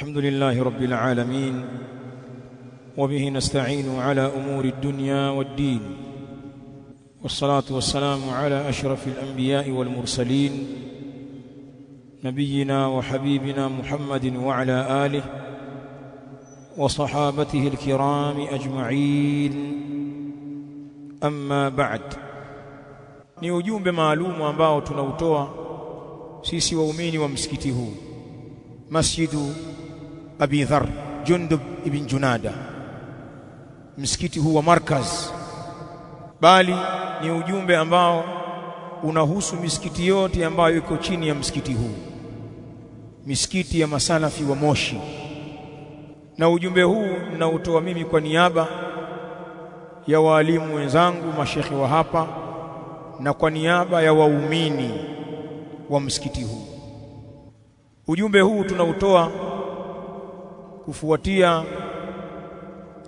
الحمد لله رب العالمين وبه نستعين على أمور الدنيا والدين والصلاة والسلام على أشرف الأنبياء والمرسلين نبينا وحبيبنا محمد وعلى آله وصحابته الكرام أجمعين. أما بعد ni ujumbe maalumu ambao tunautoa sisi waumini masjidu Abi Dhar Jundub ibn Junada. Msikiti huu wa Markaz. Bali ni ujumbe ambao unahusu misikiti yote ambayo iko chini ya msikiti huu. Misikiti ya masalafi wa Moshi. Na ujumbe huu ninautoa mimi kwa niaba ya waalimu wenzangu mashekhi wa hapa na kwa niaba ya waumini wa msikiti huu. Ujumbe huu tunautoa kufuatia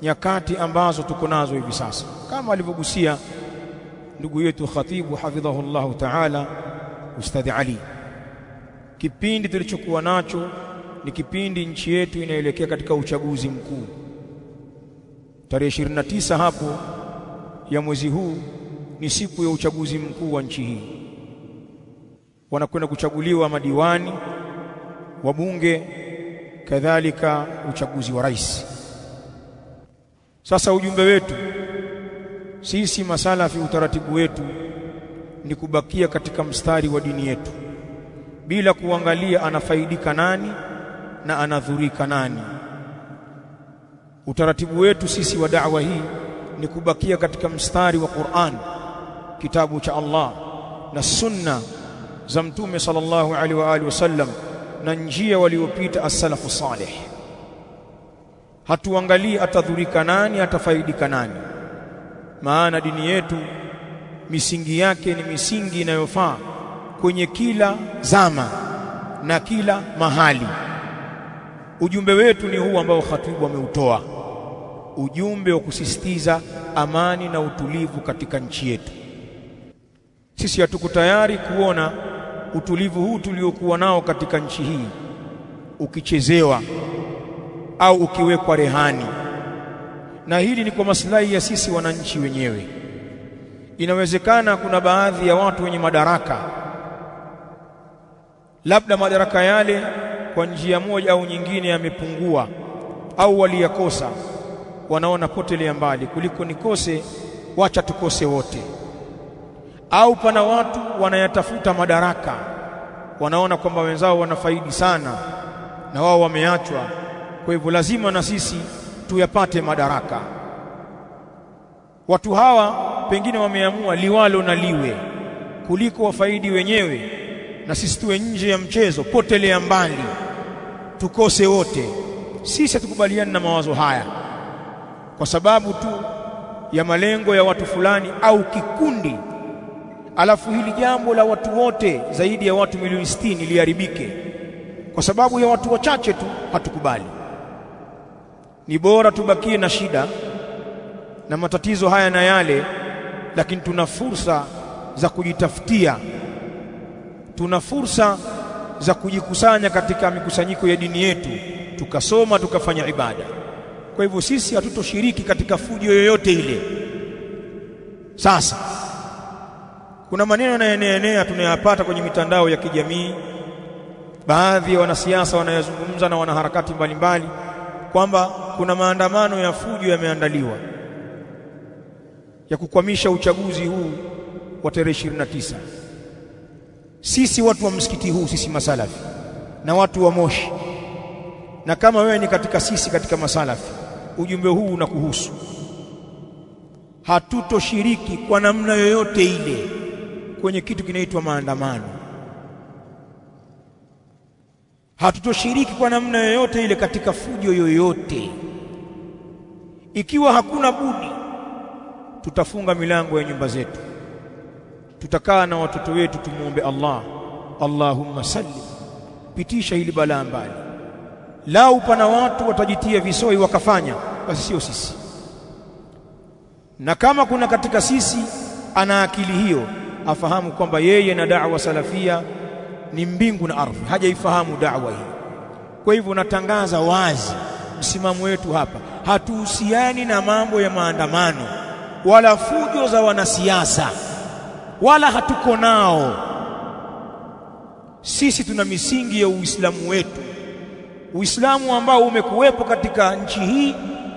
nyakati ambazo tuko nazo hivi sasa. Kama alivyogusia ndugu yetu khatibu hafidhahullahu ta'ala ustadhi Ali kipindi tulichokuwa nacho ni kipindi nchi yetu inaelekea katika uchaguzi mkuu. Tarehe 29 hapo ya mwezi huu ni siku ya uchaguzi mkuu wa nchi hii. Wanakwenda kuchaguliwa madiwani wabunge kadhalika uchaguzi wa rais. Sasa ujumbe wetu sisi masalafi utaratibu wetu ni kubakia katika mstari wa dini yetu bila kuangalia anafaidika nani na anadhurika nani. Utaratibu wetu sisi wa da'wa hii ni kubakia katika mstari wa Qur'an kitabu cha Allah na sunna za mtume sallallahu alaihi wa alihi wasallam na njia waliopita as-salafu salih. Hatuangalii atadhurika nani atafaidika nani. Maana dini yetu misingi yake ni misingi inayofaa kwenye kila zama na kila mahali. Ujumbe wetu ni huu ambao khatibu ameutoa. Ujumbe wa kusisitiza amani na utulivu katika nchi yetu. Sisi hatuko tayari kuona utulivu huu tuliokuwa nao katika nchi hii ukichezewa au ukiwekwa rehani. Na hili ni kwa maslahi ya sisi wananchi wenyewe. Inawezekana kuna baadhi ya watu wenye madaraka labda madaraka yale kwa njia moja au nyingine yamepungua au waliyakosa wanaona potelea mbali kuliko nikose wacha tukose wote au pana watu wanayatafuta madaraka wanaona kwamba wenzao wanafaidi sana na wao wameachwa kwa hivyo lazima na sisi tuyapate madaraka. Watu hawa pengine wameamua liwalo na liwe kuliko wafaidi wenyewe na sisi tuwe nje ya mchezo potelea mbali tukose wote. Sisi hatukubaliani na mawazo haya kwa sababu tu ya malengo ya watu fulani au kikundi alafu hili jambo la watu wote zaidi ya watu milioni 60 liharibike. Kwa sababu ya watu wachache tu hatukubali. Ni bora tubakie na shida na matatizo haya na yale lakini tuna fursa za kujitafutia. Tuna fursa za kujikusanya katika mikusanyiko ya dini yetu tukasoma tukafanya ibada. Kwa hivyo sisi hatutoshiriki katika fujo yoyote ile. Sasa kuna maneno yanayoenea tunayapata kwenye mitandao ya kijamii. Baadhi ya wanasiasa wanayozungumza na wanaharakati mbalimbali kwamba kuna maandamano ya fujo yameandaliwa ya kukwamisha uchaguzi huu wa tarehe 29 sisi watu wa msikiti huu sisi masalafi na watu wa Moshi na kama wewe ni katika sisi katika masalafi ujumbe huu unakuhusu. Hatutoshiriki kwa namna yoyote ile kwenye kitu kinaitwa maandamano. Hatutoshiriki kwa namna yoyote ile katika fujo yoyote. Ikiwa hakuna budi tutafunga milango ya nyumba zetu. Tutakaa na watoto wetu tumwombe Allah. Allahumma salli. Pitisha hili balaa mbali. Lau pana watu watajitia visoi wakafanya basi sio sisi. Na kama kuna katika sisi ana akili hiyo afahamu kwamba yeye na da'wa salafia ni mbingu na ardhi hajaifahamu da'wa hii Kwa hivyo natangaza wazi msimamo wetu hapa, hatuhusiani na mambo ya maandamano wala fujo za wanasiasa, wala hatuko nao. Sisi tuna misingi ya Uislamu wetu, Uislamu ambao umekuwepo katika nchi hii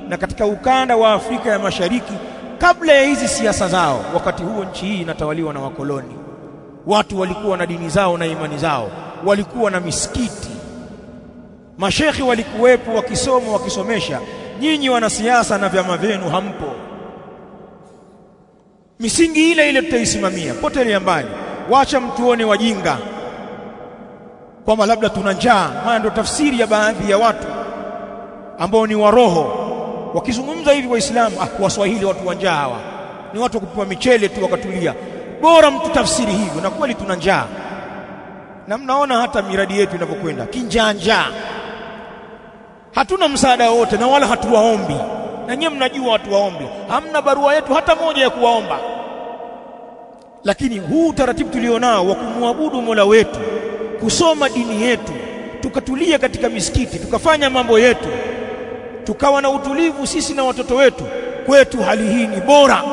na katika ukanda wa Afrika ya Mashariki kabla ya hizi siasa zao. Wakati huo nchi hii inatawaliwa na wakoloni. Watu walikuwa na dini zao na imani zao, walikuwa na misikiti, mashekhi walikuwepo wakisoma, wakisomesha. Nyinyi wanasiasa na vyama vyenu hampo. Misingi ile ile tutaisimamia, potelea mbali. Wacha mtuone wajinga kwamba labda tuna njaa, maana ndio tafsiri ya baadhi ya watu ambao ni waroho wakizungumza hivi Waislamu, ah, Waswahili watu wa njaa hawa ni watu wa kupewa michele tu wakatulia. Bora mtu tafsiri hivyo, na kweli tuna njaa, na mnaona hata miradi yetu inavyokwenda kinjanja. Hatuna msaada wote na wala hatuwaombi, na nyinyi mnajua watu waombi hamna barua yetu hata moja ya kuwaomba. Lakini huu taratibu tulionao wa kumwabudu Mola wetu, kusoma dini yetu, tukatulia katika misikiti, tukafanya mambo yetu tukawa na utulivu sisi na watoto wetu, kwetu hali hii ni bora,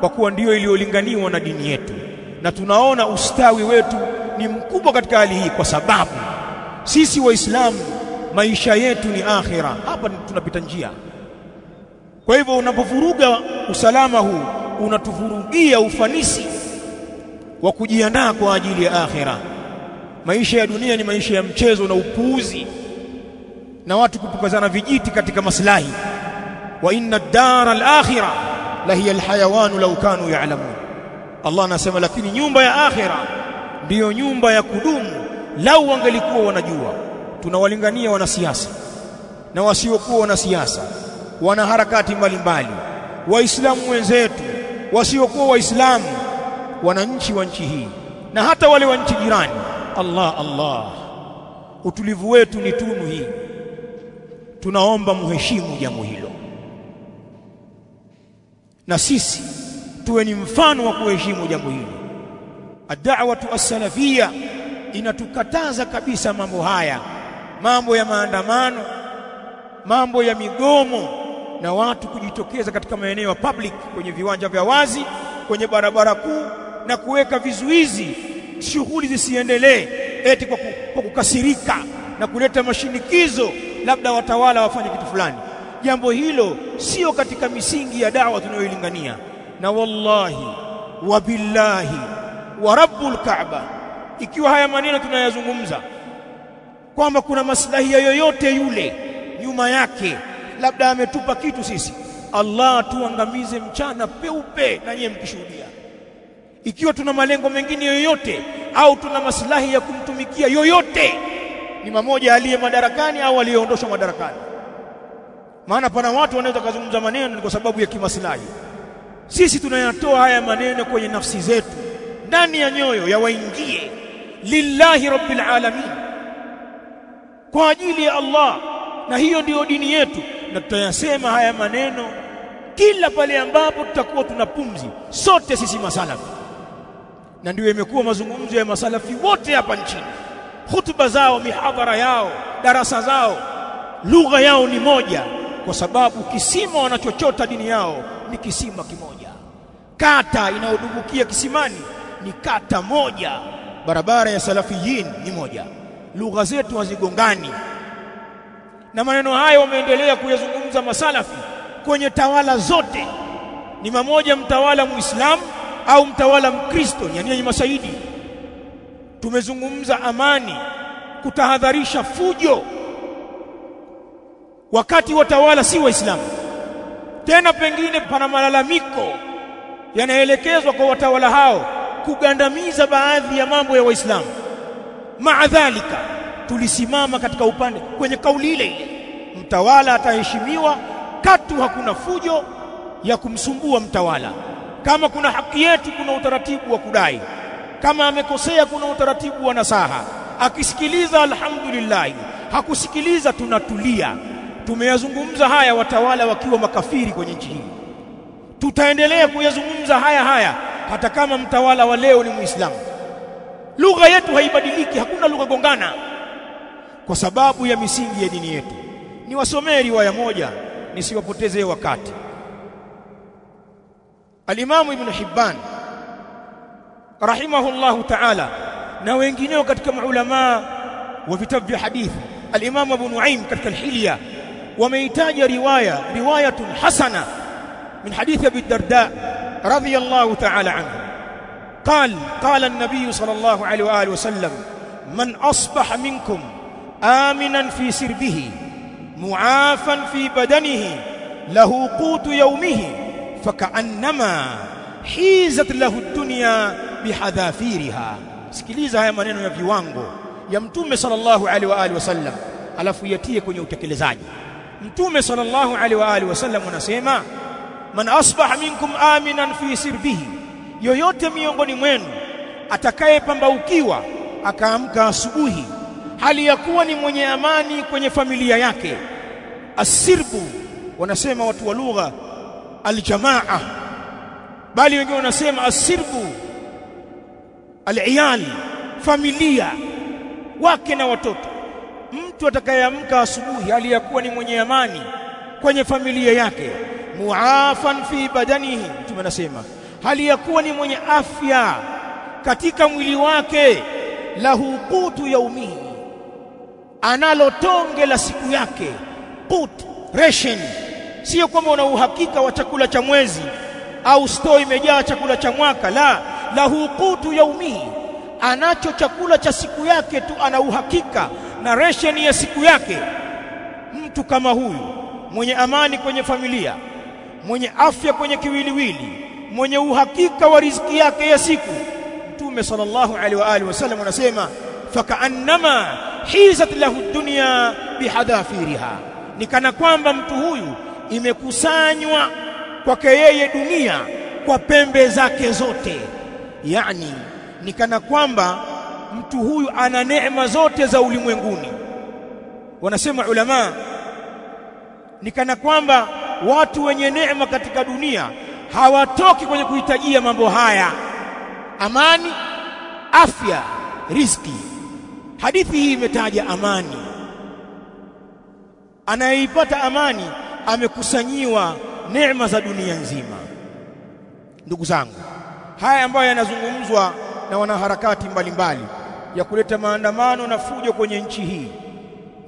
kwa kuwa ndiyo iliyolinganiwa na dini yetu, na tunaona ustawi wetu ni mkubwa katika hali hii, kwa sababu sisi Waislamu maisha yetu ni akhira. Hapa tunapita njia. Kwa hivyo unapovuruga usalama huu, unatuvurugia ufanisi wa kujiandaa kwa ajili ya akhira. Maisha ya dunia ni maisha ya mchezo na upuuzi na watu kupukazana vijiti katika maslahi. wa inna ad-dara al-akhirah la hiya al-hayawan law kanu ya'lamun. Allah anasema, lakini nyumba ya akhira ndiyo nyumba ya kudumu, lau wangelikuwa wanajua. Tunawalingania wanasiasa na wasiokuwa wanasiasa, wana harakati mbalimbali, waislamu wenzetu, wasiokuwa waislamu, wananchi wa nchi hii na hata wale wa nchi jirani. Allah Allah, utulivu wetu ni tunu hii tunaomba muheshimu jambo hilo, na sisi tuwe ni mfano wa kuheshimu jambo hilo. Ad-da'watu as-salafia inatukataza kabisa mambo haya, mambo ya maandamano, mambo ya migomo na watu kujitokeza katika maeneo ya public, kwenye viwanja vya wazi, kwenye barabara kuu na kuweka vizuizi, shughuli zisiendelee eti kwa, kwa kukasirika na kuleta mashinikizo labda watawala wafanye kitu fulani. Jambo hilo sio katika misingi ya dawa tunayoilingania, na wallahi wa billahi wa rabbul Kaaba, ikiwa haya maneno tunayazungumza kwamba kuna maslahi yoyote yule nyuma yake, labda ametupa kitu sisi, Allah tuangamize mchana peupe, na nyie mkishuhudia. Ikiwa tuna malengo mengine yoyote au tuna maslahi ya kumtumikia yoyote ni mamoja aliye madarakani au aliyeondoshwa madarakani. Maana pana watu wanaweza kuzungumza maneno kwa sababu ya kimaslahi. Sisi tunayatoa haya maneno kwenye nafsi zetu, ndani ya nyoyo yawaingie, lillahi rabbil alamin, kwa ajili ya Allah, na hiyo ndiyo dini yetu, na tutayasema haya maneno kila pale ambapo tutakuwa tuna pumzi, sote sisi masalafi, na ndiyo imekuwa mazungumzo ya masalafi wote hapa nchini hutuba zao, mihadhara yao, darasa zao, lugha yao ni moja, kwa sababu kisima wanachochota dini yao ni kisima kimoja. Kata inayodumbukia kisimani ni kata moja, barabara ya salafiyin ni moja, lugha zetu hazigongani. Na maneno hayo wameendelea kuyazungumza masalafi kwenye tawala zote, ni mamoja mtawala Muislamu au mtawala Mkristo, yani ni masaidi tumezungumza amani, kutahadharisha fujo, wakati watawala si Waislamu. Tena pengine pana malalamiko yanaelekezwa kwa watawala hao kugandamiza baadhi ya mambo ya Waislamu. Maadhalika, tulisimama katika upande kwenye kauli ile ile, mtawala ataheshimiwa, katu hakuna fujo ya kumsumbua mtawala. Kama kuna haki yetu, kuna utaratibu wa kudai kama amekosea kuna utaratibu wa nasaha. Akisikiliza alhamdulillah, hakusikiliza tunatulia. Tumeyazungumza haya watawala wakiwa makafiri kwenye nchi hii, tutaendelea kuyazungumza haya haya hata kama mtawala wa leo ni Muislamu. Lugha yetu haibadiliki, hakuna lugha gongana. kwa sababu ya misingi ya dini yetu niwasomee riwaya moja nisiwapoteze wakati alimamu Ibn Hibban رحمه الله تعالى نا وينجينيو كاتيكا علماء وفيتاب في حديث الامام ابو نعيم كاتيكا الحليه ومهتاج روايه روايه حسنه من حديث ابي الدرداء رضي الله تعالى عنه قال قال النبي صلى الله عليه واله وسلم من اصبح منكم امنا في سربه معافا في بدنه له قوت يومه فكانما حيزت له الدنيا bihadhafiriha sikiliza haya maneno ya viwango ya mtume sallallahu alaihi wa alihi wasallam alafu yatie kwenye utekelezaji. Mtume sallallahu alaihi wa alihi wasallam anasema man asbaha minkum aminan fi sirbihi. Yoyote miongoni mwenu atakayepambaukiwa akaamka asubuhi hali ya kuwa ni mwenye amani kwenye familia yake. Asirbu wanasema watu wa lugha aljamaa. Bali wengine wanasema asirbu aliyal familia wake na watoto. Mtu atakayeamka asubuhi aliyakuwa ya ni mwenye amani kwenye familia yake muafan fi badanihi mtume anasema hali yakuwa ni mwenye afya katika mwili wake lahu qutu yaumihi analo tonge la siku yake qut ration. Sio kwamba una uhakika wa chakula cha mwezi au store imejaa chakula cha mwaka la lahu qutu yaumihi anacho chakula cha siku yake tu ana uhakika na resheni ya siku yake mtu kama huyu mwenye amani kwenye familia mwenye afya kwenye kiwiliwili mwenye uhakika wa riziki yake ya siku. Mtume sallallahu alaihi wa alihi wasallam anasema fakaannama hizat lahu dunya bihadafiriha. Ni kana kwamba mtu huyu imekusanywa kwake yeye dunia kwa pembe zake zote yani ni kana kwamba mtu huyu ana neema zote za ulimwenguni. Wanasema ulama ni kana kwamba watu wenye neema katika dunia hawatoki kwenye kuhitajia mambo haya. Amani afya riziki. Hadithi hii imetaja amani. Anayeipata amani amekusanyiwa neema za dunia nzima. Ndugu zangu haya ambayo yanazungumzwa na wanaharakati mbalimbali ya kuleta maandamano na fujo kwenye nchi hii.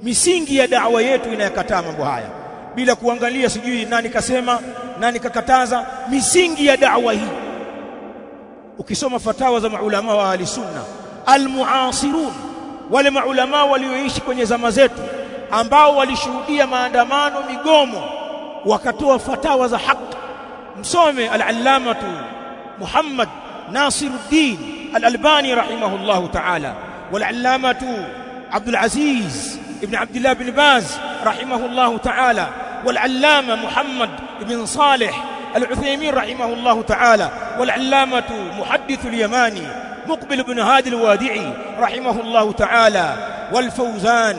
Misingi ya da'wa yetu inayakataa mambo haya. Bila kuangalia sijui nani kasema nani kakataza misingi ya da'wa hii. Ukisoma fatawa za maulama wa ahli sunna almuasirun wale maulama walioishi kwenye zama zetu ambao walishuhudia maandamano migomo wakatoa fatawa za haki. Msome al-allamatu محمد ناصر الدين الألباني رحمه الله تعالى والعلامة عبد العزيز ابن عبد الله بن باز رحمه الله تعالى والعلامة محمد بن صالح العثيمين رحمه الله تعالى والعلامة محدث اليماني مقبل بن هادي الوادعي رحمه الله تعالى والفوزان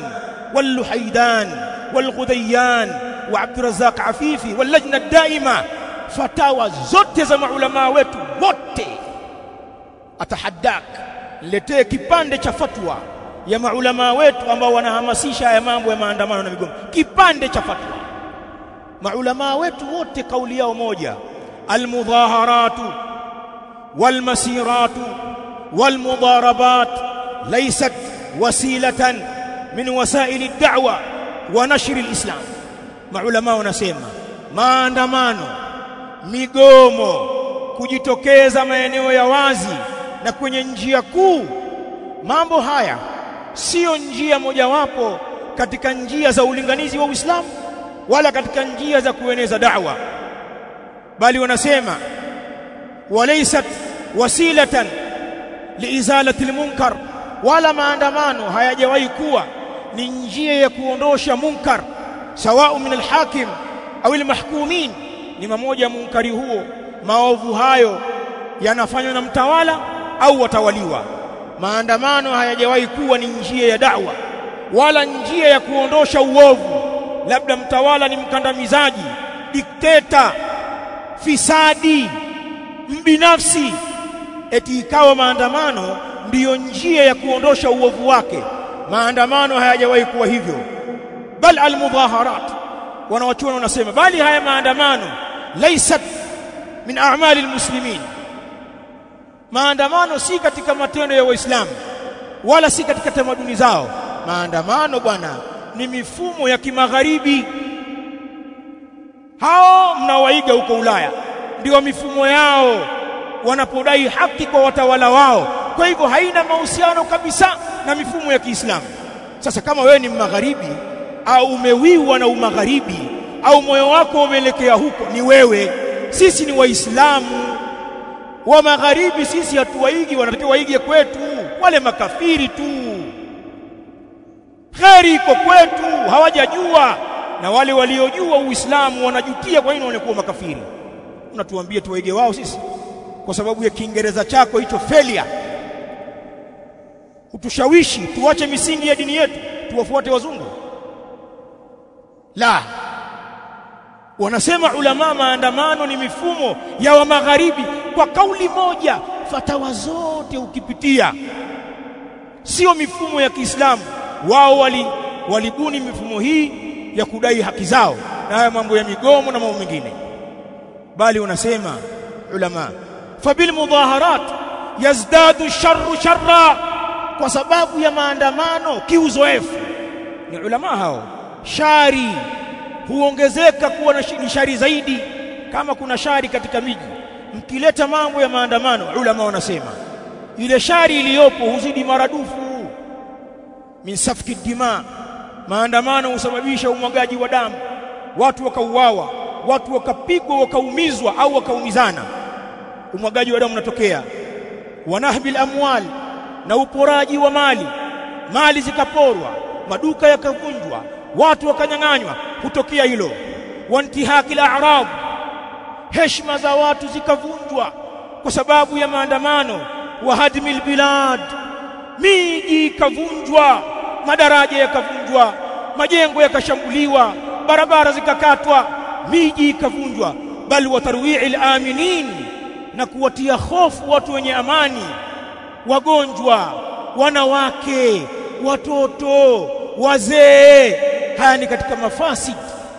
واللحيدان والغديان وعبد الرزاق عفيفي واللجنة الدائمة فتاوى zote za maulama wetu wote atahaddak letee kipande cha fatwa ya maulama wetu ambao wanahamasisha haya mambo ya maandamano na migomo kipande cha fatwa maulama wetu wote kauli yao moja almudhaharatu walmasiratu walmudarabat laysat wasilatan min wasaili ad-da'wa wa nashr al-islam maulama wanasema maandamano migomo kujitokeza maeneo ya wazi na kwenye njia kuu. Mambo haya sio njia mojawapo katika njia za ulinganizi wa Uislamu wala katika njia za kueneza da'wa bali wanasema walaysat wasilatan liizalati almunkar wala maandamano hayajawahi kuwa ni njia ya kuondosha munkar sawau min alhakim au almahkumin ni mamoja munkari huo. Maovu hayo yanafanywa na mtawala au watawaliwa. Maandamano hayajawahi kuwa ni njia ya da'wa wala njia ya kuondosha uovu. Labda mtawala ni mkandamizaji dikteta fisadi mbinafsi. Eti ikawa maandamano ndiyo njia ya kuondosha uovu wake. Maandamano hayajawahi kuwa hivyo. Bal almudhaharat. Wanawachuoni wanasema bali haya maandamano laysat min a'mali almuslimin maandamano si katika matendo ya waislamu wala si katika tamaduni zao. Maandamano bwana ni mifumo ya kimagharibi. Hao mnawaiga huko Ulaya ndio mifumo yao wanapodai haki kwa watawala wao. Kwa hivyo haina mahusiano kabisa na mifumo ya Kiislamu. Sasa kama wewe ni magharibi au umewiwa na umagharibi au moyo wako umeelekea huko ni wewe. Sisi ni waislamu. Wa magharibi sisi hatuwaigi wanatakiwa waige kwetu wale makafiri tu. Kheri iko kwetu hawajajua. Na wale waliojua uislamu wanajutia kwa nini wanakuwa makafiri. Unatuambia tuwaige wao sisi? Kwa sababu ya kiingereza chako hicho failure. Utushawishi tuache misingi ya dini yetu tuwafuate wazungu? La wanasema ulama maandamano ni mifumo ya wa magharibi. Kwa kauli moja fatawa zote ukipitia sio mifumo ya Kiislamu. Wao wali walibuni mifumo hii ya kudai haki zao na haya mambo ya migomo na mambo mengine. Bali unasema ulama fabil mudaharat yazdadu sharru sharra kwa sababu ya maandamano kiuzoefu. Ni ulama hao shari huongezeka kuwa na shari zaidi kama kuna shari katika miji. Mkileta mambo ya maandamano ulama wanasema ile shari iliyopo huzidi maradufu. Min safki dima maandamano husababisha umwagaji wa damu. Watu wakauawa watu wakapigwa wakaumizwa au wakaumizana. Umwagaji wa damu unatokea. Wanahbil amwal na uporaji wa mali. Mali zikaporwa maduka yakavunjwa watu wakanyang'anywa kutokea hilo. Wantihaki al-a'rab heshima za watu zikavunjwa kwa sababu ya maandamano wa hadmil bilad. Miji ikavunjwa madaraja yakavunjwa majengo yakashambuliwa barabara zikakatwa miji ikavunjwa. Bal wa tarwi'il aminin na kuwatia hofu watu wenye amani. Wagonjwa wanawake watoto wazee ni katika mafasi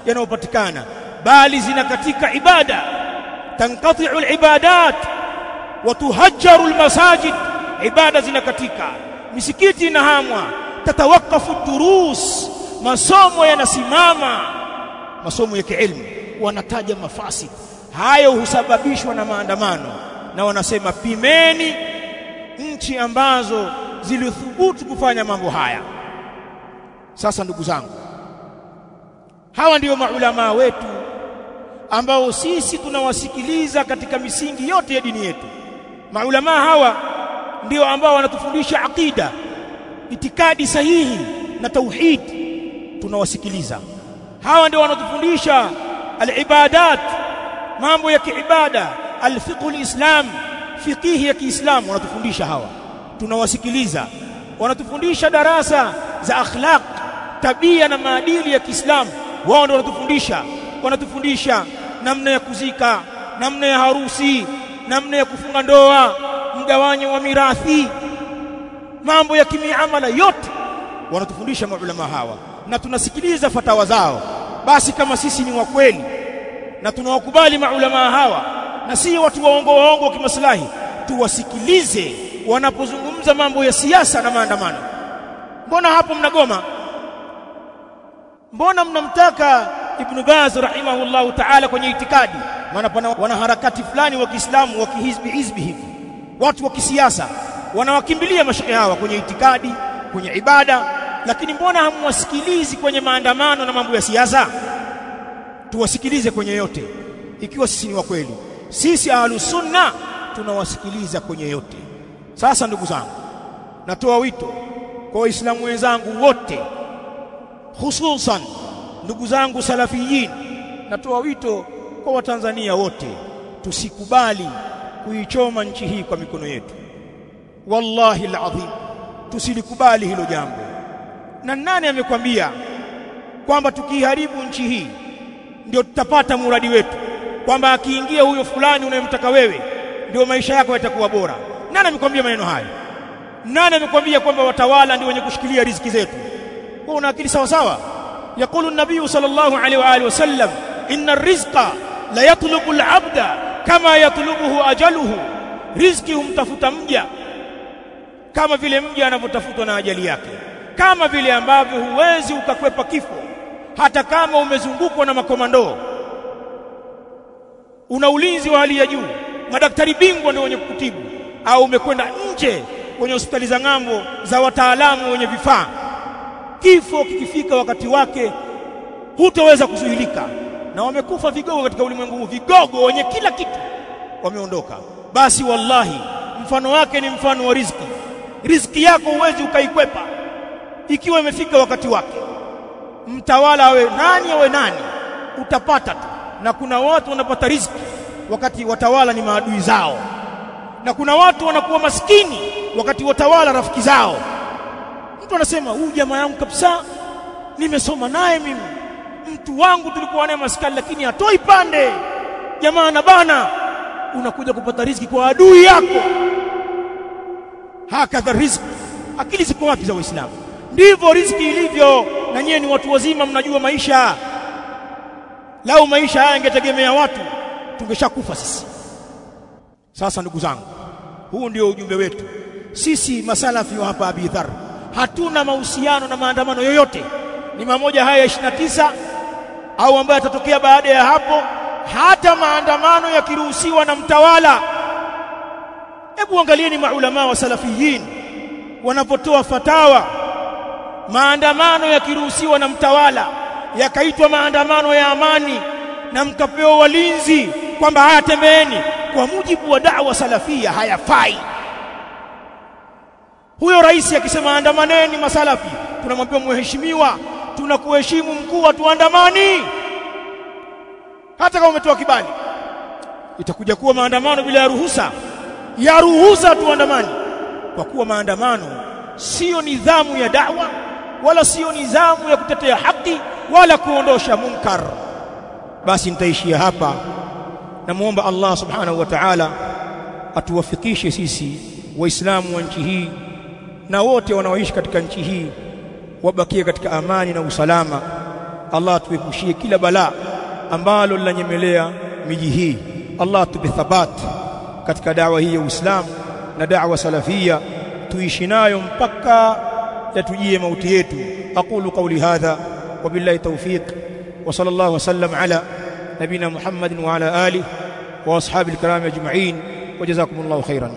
yanayopatikana bali zina katika ibada. Tanqati'u al-ibadat wa tuhajjaru al-masajid ibada zina katika. Misikiti inahamwa tatawakafu durus masomo yanasimama. Masomo ya kielimu wanataja mafasi. Hayo husababishwa na maandamano na wanasema pimeni nchi ambazo zilithubutu kufanya mambo haya. Sasa ndugu zangu hawa ndiyo maulamaa wetu ambao sisi tunawasikiliza katika misingi yote ya dini yetu. Maulamaa hawa ndio ambao wanatufundisha akida itikadi sahihi na tauhid tunawasikiliza. Hawa ndio wanatufundisha alibadat mambo ya kiibada alfiqh alislam fiqh ya kiislamu wanatufundisha hawa. Tunawasikiliza. Wanatufundisha darasa za akhlaq tabia na maadili ya Kiislamu wao ndio wanatufundisha. Wanatufundisha namna ya kuzika namna ya harusi namna ya kufunga ndoa mgawanyo wa mirathi mambo ya kimiamala yote. Wanatufundisha maulama hawa na tunasikiliza fatawa zao. Basi kama sisi ni wa kweli na tunawakubali maulama hawa na si watu waongo waongo wa kimaslahi tuwasikilize wanapozungumza mambo ya siasa na maandamano. Mbona hapo mnagoma mbona mnamtaka ibn Baz rahimahullahu ta'ala kwenye itikadi? Maana pana wanaharakati fulani wa Kiislamu wa kihizbi hizbi hivi. Watu wa kisiasa wanawakimbilia mashaikh hawa kwenye itikadi kwenye ibada. Lakini mbona hamwasikilizi kwenye maandamano na mambo ya siasa? Tuwasikilize kwenye yote. Ikiwa sisi ni wa kweli sisi ahlus sunna tunawasikiliza kwenye yote. Sasa ndugu zangu natoa wito kwa waislamu wenzangu wote hususan ndugu zangu salafiyin natoa wito kwa watanzania wote tusikubali kuichoma nchi hii kwa mikono yetu. Wallahi alazim tusilikubali hilo jambo. Na nani amekwambia kwamba tukiharibu nchi hii ndio tutapata muradi wetu? Kwamba akiingia huyo fulani unayemtaka wewe ndio maisha yako yatakuwa bora. Nani amekwambia maneno hayo? Nani amekwambia kwamba watawala ndio wenye kushikilia riziki zetu wewe una akili sawa sawa يقول النبي صلى الله عليه واله وسلم ان الرزق لا يطلب العبد كما يطلبه اجله riziki humtafuta mja kama vile mja anavyotafutwa na ajali yake kama vile ambavyo huwezi ukakwepa kifo hata kama umezungukwa na makomando una ulinzi wa hali ya juu madaktari bingwa ndio wenye kukutibu au umekwenda nje kwenye hospitali za ng'ambo za wataalamu wenye vifaa kifo kikifika wakati wake hutaweza kuzuilika. Na wamekufa vigogo katika ulimwengu huu vigogo wenye kila kitu wameondoka. Basi wallahi mfano wake ni mfano wa riziki. Riziki yako huwezi ukaikwepa ikiwa imefika wakati wake. Mtawala awe nani awe nani utapata tu. Na kuna watu wanapata riziki wakati watawala ni maadui zao. Na kuna watu wanakuwa maskini wakati watawala rafiki zao mtu anasema huyu jamaa yangu kabisa nimesoma naye mimi. Mtu wangu tulikuwa naye maskani lakini hatoi pande. Jamaa na bana unakuja kupata riziki kwa adui yako. Hakadha riziki akili ziko wapi za waislamu? Ndivyo riziki ilivyo. Na nyewe ni watu wazima mnajua maisha. Lau maisha haya yangetegemea watu tungeshakufa sisi. Sasa ndugu zangu huu ndio ujumbe wetu. Sisi masalafi wa hapa Abi Dhar hatuna mahusiano na maandamano yoyote. Ni mamoja haya 29 au ambayo yatatokea baada ya hapo. Hata maandamano yakiruhusiwa na mtawala. Hebu angalieni maulama wa salafiyin wanapotoa fatawa. Maandamano yakiruhusiwa na mtawala yakaitwa maandamano ya amani na mkapewa walinzi kwamba haya tembeeni kwa mujibu wa da'wa salafia hayafai huyo rais akisema andamaneni masalafi. Tunamwambia mheshimiwa tunakuheshimu mkuu tuandamani hata kama umetoa kibali itakuja kuwa maandamano bila ya ruhusa. Ya ruhusa tuandamani kwa kuwa maandamano sio nidhamu ya da'wa wala sio nidhamu ya kutetea haki wala kuondosha munkar. Basi nitaishia hapa. Namuomba Allah subhanahu wa ta'ala atuwafikishe sisi waislamu wa nchi hii na wote wanaoishi katika nchi hii wabakie katika amani na usalama. Allah atuepushie kila balaa ambalo linanyemelea miji hii. Allah atupe thabat katika dawa hii ya Uislamu na dawa salafia tuishi nayo mpaka yatujie mauti yetu. Aqulu qawli hadha wabillahi tawfiq wa sallallahu wasallam ala nabina Muhammadin wa ala alihi wa ashabil kiram ajma'in wa jazakumullahu khairan